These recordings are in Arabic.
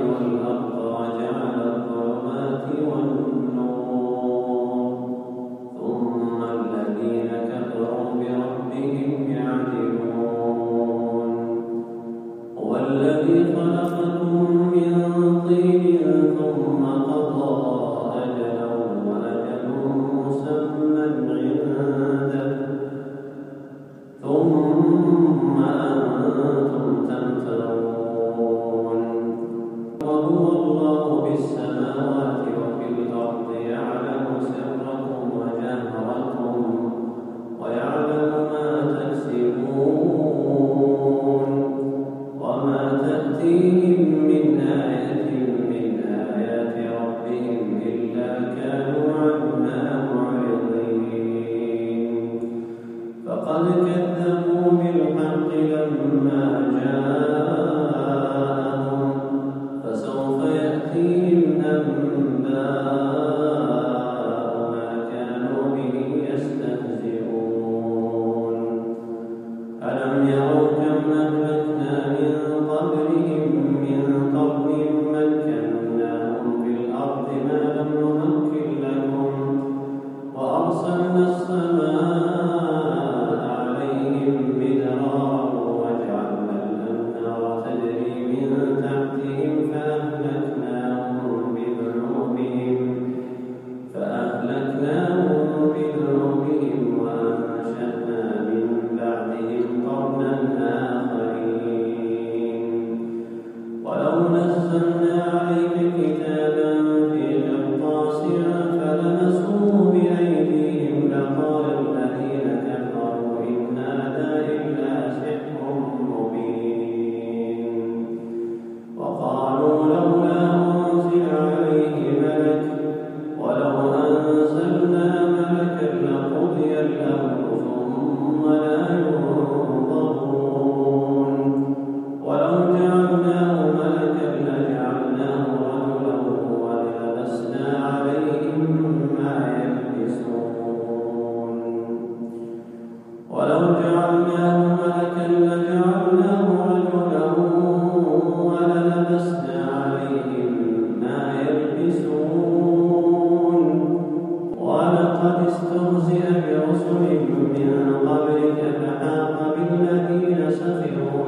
يمسسك الله بضر فلا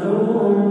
رسول